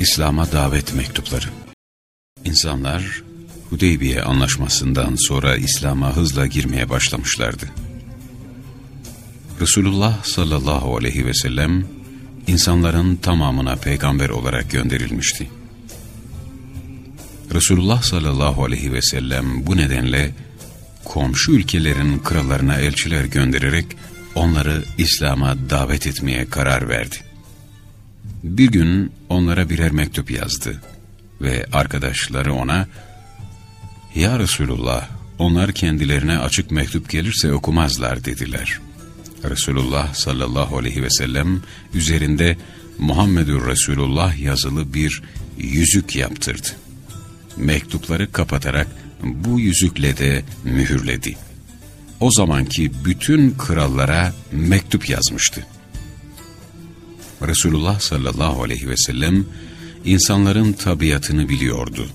İslam'a davet mektupları. İnsanlar Hudeybiye anlaşmasından sonra İslam'a hızla girmeye başlamışlardı. Resulullah sallallahu aleyhi ve sellem insanların tamamına peygamber olarak gönderilmişti. Resulullah sallallahu aleyhi ve sellem bu nedenle komşu ülkelerin krallarına elçiler göndererek onları İslam'a davet etmeye karar verdi. Bir gün onlara birer mektup yazdı ve arkadaşları ona ''Ya Resulullah, onlar kendilerine açık mektup gelirse okumazlar.'' dediler. Resulullah sallallahu aleyhi ve sellem üzerinde Muhammedur Resulullah yazılı bir yüzük yaptırdı. Mektupları kapatarak bu yüzükle de mühürledi. O zamanki bütün krallara mektup yazmıştı. Resulullah sallallahu aleyhi ve sellem insanların tabiatını biliyordu.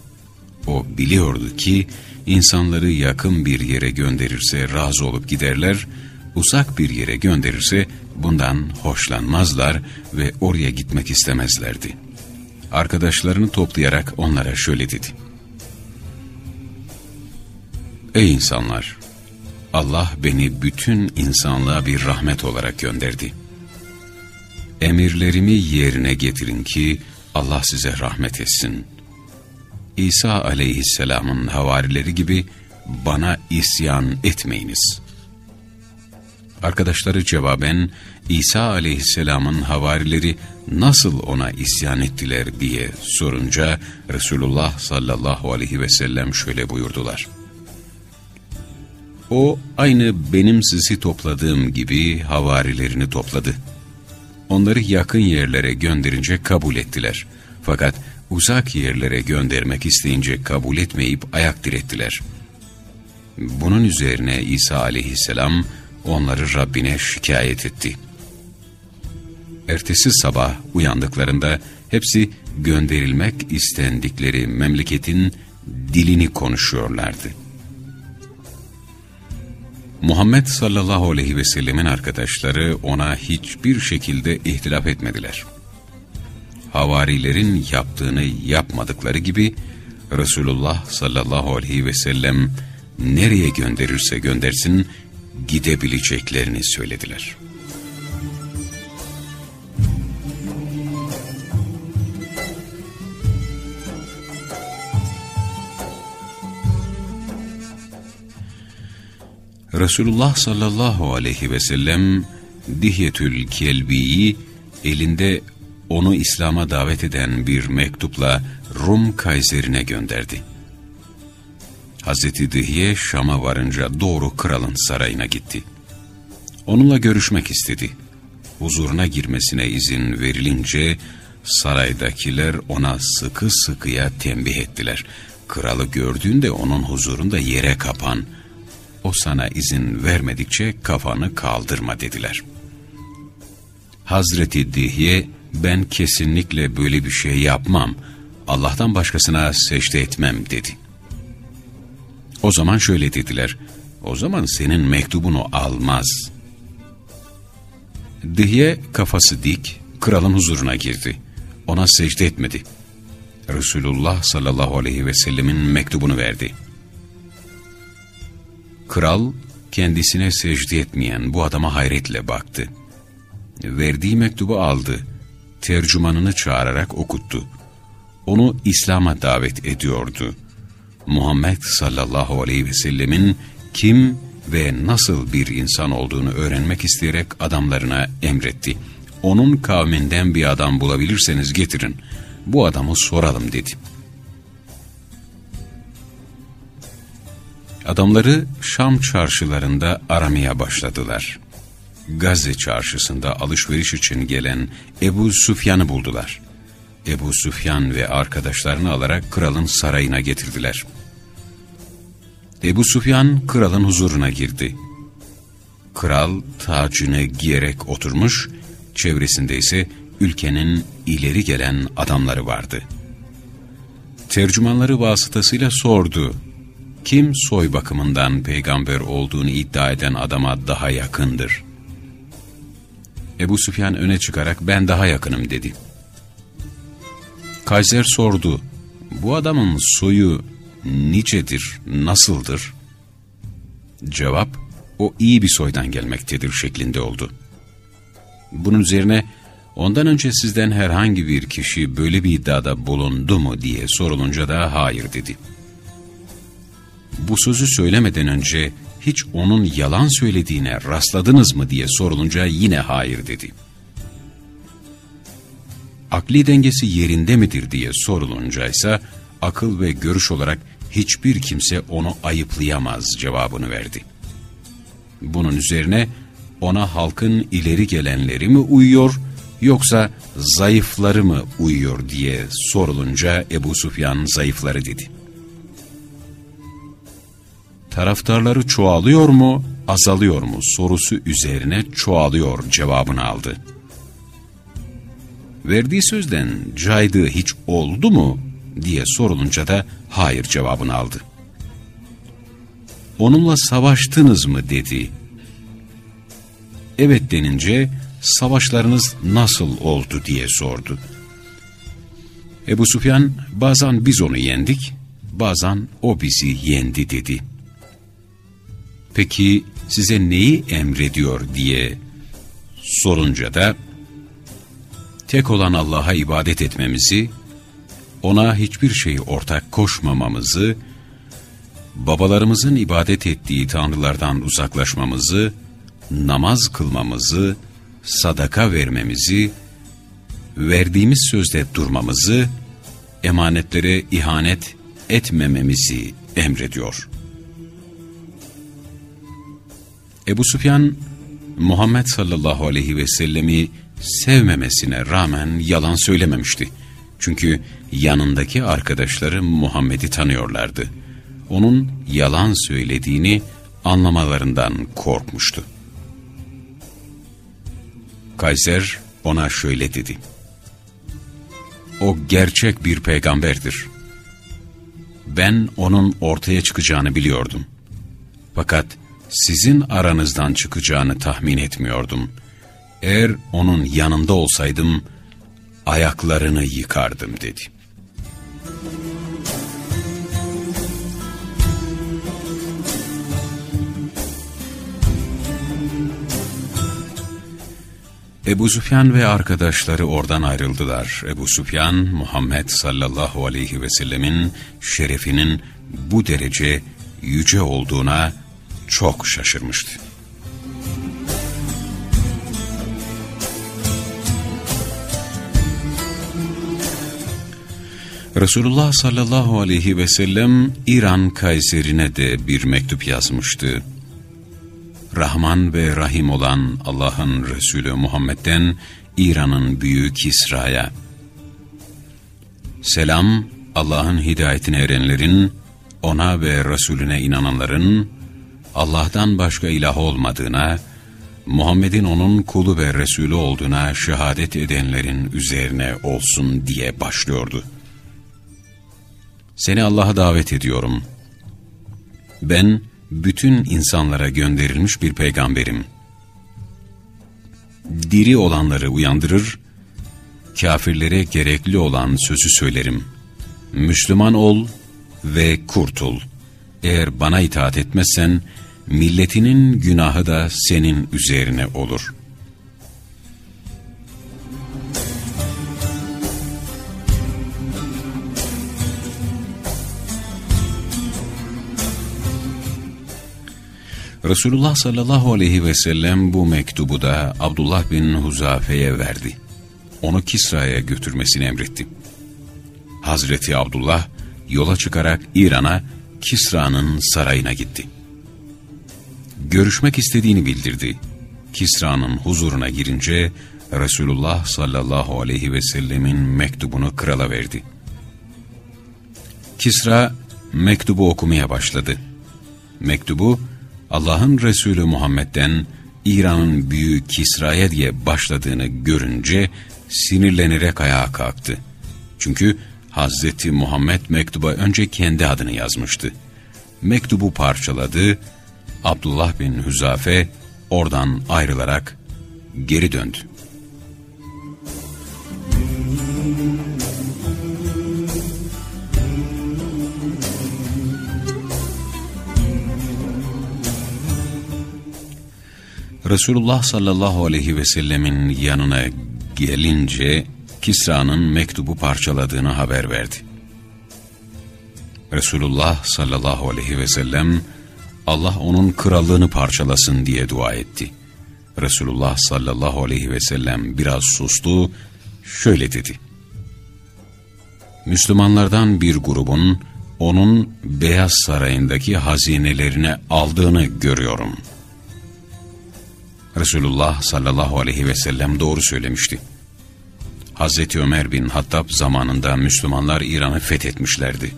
O biliyordu ki insanları yakın bir yere gönderirse razı olup giderler, uzak bir yere gönderirse bundan hoşlanmazlar ve oraya gitmek istemezlerdi. Arkadaşlarını toplayarak onlara şöyle dedi. Ey insanlar! Allah beni bütün insanlığa bir rahmet olarak gönderdi. Emirlerimi yerine getirin ki Allah size rahmet etsin. İsa aleyhisselamın havarileri gibi bana isyan etmeyiniz. Arkadaşları cevaben İsa aleyhisselamın havarileri nasıl ona isyan ettiler diye sorunca Resulullah sallallahu aleyhi ve sellem şöyle buyurdular. O aynı benim sizi topladığım gibi havarilerini topladı. Onları yakın yerlere gönderince kabul ettiler. Fakat uzak yerlere göndermek isteyince kabul etmeyip ayak direttiler. Bunun üzerine İsa aleyhisselam onları Rabbine şikayet etti. Ertesi sabah uyandıklarında hepsi gönderilmek istendikleri memleketin dilini konuşuyorlardı. Muhammed sallallahu aleyhi ve sellemin arkadaşları ona hiçbir şekilde ihtilaf etmediler. Havarilerin yaptığını yapmadıkları gibi Resulullah sallallahu aleyhi ve sellem nereye gönderirse göndersin gidebileceklerini söylediler.'' Resulullah sallallahu aleyhi ve sellem Dihyetül Kelbi'yi elinde onu İslam'a davet eden bir mektupla Rum Kaiserine gönderdi. Hazreti Dihye Şam'a varınca doğru kralın sarayına gitti. Onunla görüşmek istedi. Huzuruna girmesine izin verilince saraydakiler ona sıkı sıkıya tembih ettiler. Kralı gördüğünde onun huzurunda yere kapan, o sana izin vermedikçe kafanı kaldırma dediler. Hazreti Dihye ben kesinlikle böyle bir şey yapmam, Allah'tan başkasına secde etmem dedi. O zaman şöyle dediler, o zaman senin mektubunu almaz. Dihye kafası dik, kralın huzuruna girdi. Ona secde etmedi. Resulullah sallallahu aleyhi ve sellemin mektubunu verdi. Kral kendisine secde etmeyen bu adama hayretle baktı. Verdiği mektubu aldı. Tercümanını çağırarak okuttu. Onu İslam'a davet ediyordu. Muhammed sallallahu aleyhi ve sellemin kim ve nasıl bir insan olduğunu öğrenmek isteyerek adamlarına emretti. Onun kavminden bir adam bulabilirseniz getirin. Bu adamı soralım dedi. Adamları Şam çarşılarında aramaya başladılar. Gazze çarşısında alışveriş için gelen Ebu Sufyan'ı buldular. Ebu Sufyan ve arkadaşlarını alarak kralın sarayına getirdiler. Ebu Sufyan kralın huzuruna girdi. Kral tacını giyerek oturmuş, çevresinde ise ülkenin ileri gelen adamları vardı. Tercümanları vasıtasıyla sordu kim soy bakımından peygamber olduğunu iddia eden adama daha yakındır? Ebu Süfyan öne çıkarak ben daha yakınım dedi. Kaiser sordu, bu adamın soyu nicedir, nasıldır? Cevap, o iyi bir soydan gelmektedir şeklinde oldu. Bunun üzerine ondan önce sizden herhangi bir kişi böyle bir iddiada bulundu mu diye sorulunca da hayır dedi. Bu sözü söylemeden önce hiç onun yalan söylediğine rastladınız mı diye sorulunca yine hayır dedi. Akli dengesi yerinde midir diye sorulunca ise akıl ve görüş olarak hiçbir kimse onu ayıplayamaz cevabını verdi. Bunun üzerine ona halkın ileri gelenleri mi uyuyor yoksa zayıfları mı uyuyor diye sorulunca Ebu Sufyan zayıfları dedi. Taraftarları çoğalıyor mu, azalıyor mu sorusu üzerine çoğalıyor cevabını aldı. Verdiği sözden caydığı hiç oldu mu diye sorulunca da hayır cevabını aldı. Onunla savaştınız mı dedi. Evet denince savaşlarınız nasıl oldu diye sordu. Ebu Sufyan bazen biz onu yendik, bazen o bizi yendi dedi. Peki size neyi emrediyor diye sorunca da tek olan Allah'a ibadet etmemizi, ona hiçbir şeyi ortak koşmamamızı, babalarımızın ibadet ettiği tanrılardan uzaklaşmamızı, namaz kılmamızı, sadaka vermemizi, verdiğimiz sözde durmamızı, emanetlere ihanet etmememizi emrediyor. Ebu Sufyan, Muhammed sallallahu aleyhi ve sellemi sevmemesine rağmen yalan söylememişti. Çünkü yanındaki arkadaşları Muhammed'i tanıyorlardı. Onun yalan söylediğini anlamalarından korkmuştu. Kayser ona şöyle dedi. O gerçek bir peygamberdir. Ben onun ortaya çıkacağını biliyordum. Fakat sizin aranızdan çıkacağını tahmin etmiyordum. Eğer onun yanında olsaydım, ayaklarını yıkardım dedi. Ebu Süfyan ve arkadaşları oradan ayrıldılar. Ebu Süfyan, Muhammed sallallahu aleyhi ve sellemin şerefinin bu derece yüce olduğuna çok şaşırmıştı. Resulullah sallallahu aleyhi ve sellem İran Kaiserine de bir mektup yazmıştı. Rahman ve Rahim olan Allah'ın Resulü Muhammed'den İran'ın büyüğü Kisra'ya. Selam Allah'ın hidayetine erenlerin, ona ve Resulüne inananların, Allah'tan başka ilah olmadığına, Muhammed'in onun kulu ve Resulü olduğuna şehadet edenlerin üzerine olsun diye başlıyordu. Seni Allah'a davet ediyorum. Ben bütün insanlara gönderilmiş bir peygamberim. Diri olanları uyandırır, kafirlere gerekli olan sözü söylerim. Müslüman ol ve kurtul. Eğer bana itaat etmezsen, milletinin günahı da senin üzerine olur. Resulullah sallallahu aleyhi ve sellem bu mektubu da Abdullah bin Huzafe'ye verdi. Onu Kisra'ya götürmesini emretti. Hazreti Abdullah yola çıkarak İran'a Kisra'nın sarayına gitti görüşmek istediğini bildirdi. Kisra'nın huzuruna girince Resulullah sallallahu aleyhi ve sellemin mektubunu krala verdi. Kisra mektubu okumaya başladı. Mektubu Allah'ın Resulü Muhammed'den İran'ın büyüğü Kisra'ya diye başladığını görünce sinirlenerek ayağa kalktı. Çünkü Hazreti Muhammed mektuba önce kendi adını yazmıştı. Mektubu parçaladı Abdullah bin Hüzafe oradan ayrılarak geri döndü. Resulullah sallallahu aleyhi ve sellemin yanına gelince Kisra'nın mektubu parçaladığını haber verdi. Resulullah sallallahu aleyhi ve sellem Allah onun krallığını parçalasın diye dua etti. Resulullah sallallahu aleyhi ve sellem biraz sustu, şöyle dedi. Müslümanlardan bir grubun onun Beyaz Sarayı'ndaki hazinelerini aldığını görüyorum. Resulullah sallallahu aleyhi ve sellem doğru söylemişti. Hazreti Ömer bin Hattab zamanında Müslümanlar İran'ı fethetmişlerdi.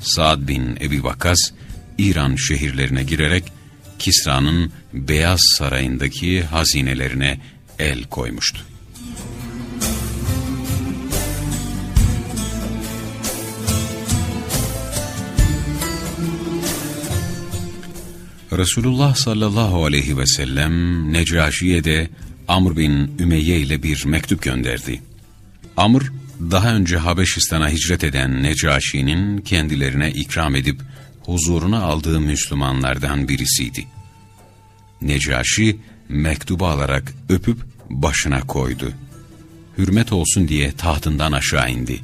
Saad bin Ebi Vakkas, İran şehirlerine girerek Kisra'nın Beyaz Sarayı'ndaki hazinelerine el koymuştu. Resulullah sallallahu aleyhi ve sellem Necaşi'ye de Amr bin Ümeyye ile bir mektup gönderdi. Amr, daha önce Habeşistan'a hicret eden Necaşi'nin kendilerine ikram edip huzuruna aldığı Müslümanlardan birisiydi. Necaşi mektubu alarak öpüp başına koydu. Hürmet olsun diye tahtından aşağı indi.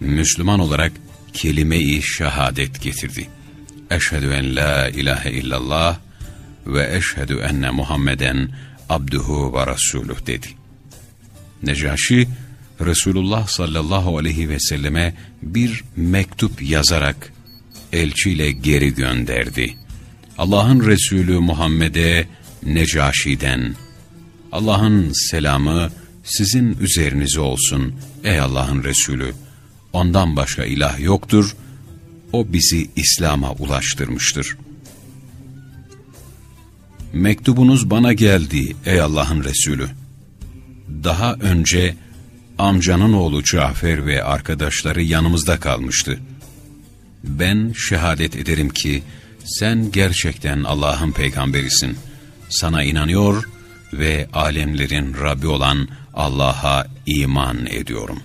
Müslüman olarak kelime-i şehadet getirdi. Eşhedü en la ilahe illallah ve eşhedü enne Muhammeden abduhu ve rasuluh dedi. Necaşi, Resulullah sallallahu aleyhi ve selleme bir mektup yazarak elçiyle geri gönderdi. Allah'ın Resulü Muhammed'e Necaşi'den, Allah'ın selamı sizin üzerinize olsun ey Allah'ın Resulü. Ondan başka ilah yoktur. O bizi İslam'a ulaştırmıştır. Mektubunuz bana geldi ey Allah'ın Resulü. Daha önce amcanın oğlu Cafer ve arkadaşları yanımızda kalmıştı. Ben şehadet ederim ki sen gerçekten Allah'ın peygamberisin. Sana inanıyor ve alemlerin Rabbi olan Allah'a iman ediyorum.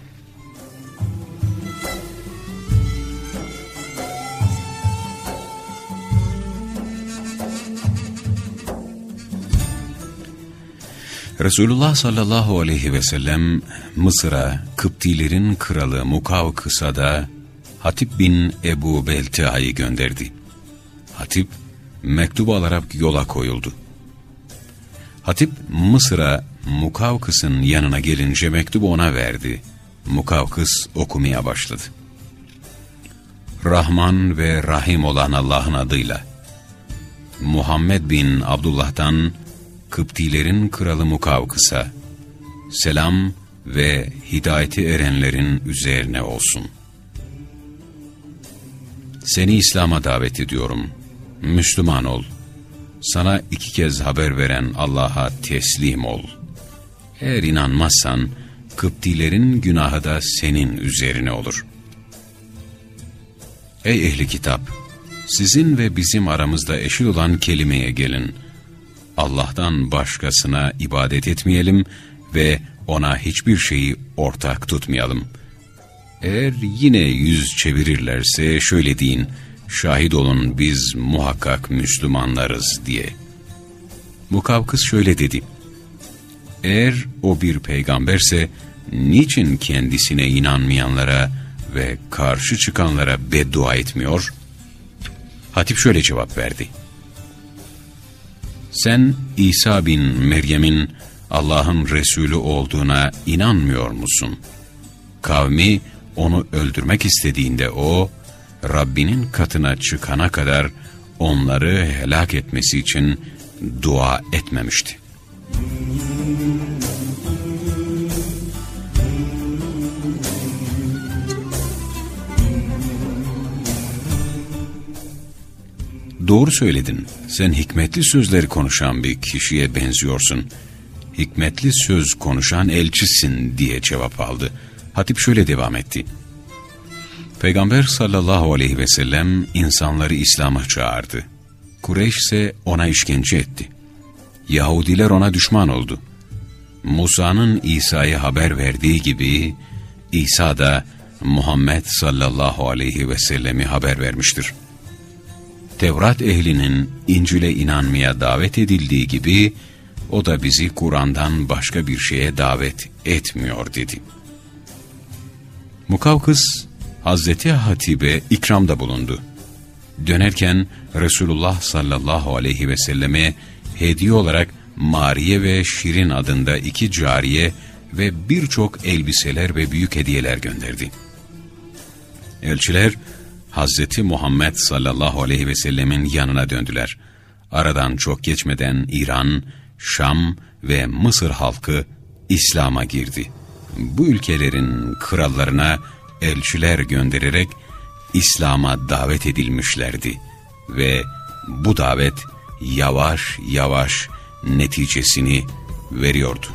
Resulullah sallallahu aleyhi ve sellem Mısır'a Kıptilerin kralı Mukavkıs'a da Hatip bin Ebu Belta'yı gönderdi. Hatip mektubu alarak yola koyuldu. Hatip Mısır'a Mukavkıs'ın yanına gelince mektubu ona verdi. Mukavkıs okumaya başladı. Rahman ve Rahim olan Allah'ın adıyla. Muhammed bin Abdullah'tan Kıptilerin kralı Mukavkıs'a selam ve hidayeti erenlerin üzerine olsun. Seni İslam'a davet ediyorum. Müslüman ol. Sana iki kez haber veren Allah'a teslim ol. Eğer inanmazsan, Kıptilerin günahı da senin üzerine olur. Ey ehli kitap! Sizin ve bizim aramızda eşit olan kelimeye gelin. Allah'tan başkasına ibadet etmeyelim ve ona hiçbir şeyi ortak tutmayalım. Eğer yine yüz çevirirlerse şöyle deyin, şahit olun biz muhakkak Müslümanlarız diye. Mukavkıs şöyle dedi, eğer o bir peygamberse niçin kendisine inanmayanlara ve karşı çıkanlara beddua etmiyor? Hatip şöyle cevap verdi. Sen İsa bin Meryem'in Allah'ın Resulü olduğuna inanmıyor musun? Kavmi onu öldürmek istediğinde o, Rabbinin katına çıkana kadar onları helak etmesi için dua etmemişti. Doğru söyledin. Sen hikmetli sözleri konuşan bir kişiye benziyorsun. Hikmetli söz konuşan elçisin diye cevap aldı. Hatip şöyle devam etti. Peygamber sallallahu aleyhi ve sellem insanları İslam'a çağırdı. Kureyş ise ona işkence etti. Yahudiler ona düşman oldu. Musa'nın İsa'ya haber verdiği gibi İsa da Muhammed sallallahu aleyhi ve sellemi haber vermiştir. Tevrat ehlinin İncil'e inanmaya davet edildiği gibi o da bizi Kur'an'dan başka bir şeye davet etmiyor dedi. Mukavkıs, Hazreti Hatibe ikramda bulundu. Dönerken Resulullah sallallahu aleyhi ve selleme hediye olarak Mariye ve Şirin adında iki cariye ve birçok elbiseler ve büyük hediyeler gönderdi. Elçiler Hazreti Muhammed sallallahu aleyhi ve sellemin yanına döndüler. Aradan çok geçmeden İran, Şam ve Mısır halkı İslam'a girdi. Bu ülkelerin krallarına elçiler göndererek İslam'a davet edilmişlerdi ve bu davet yavaş yavaş neticesini veriyordu.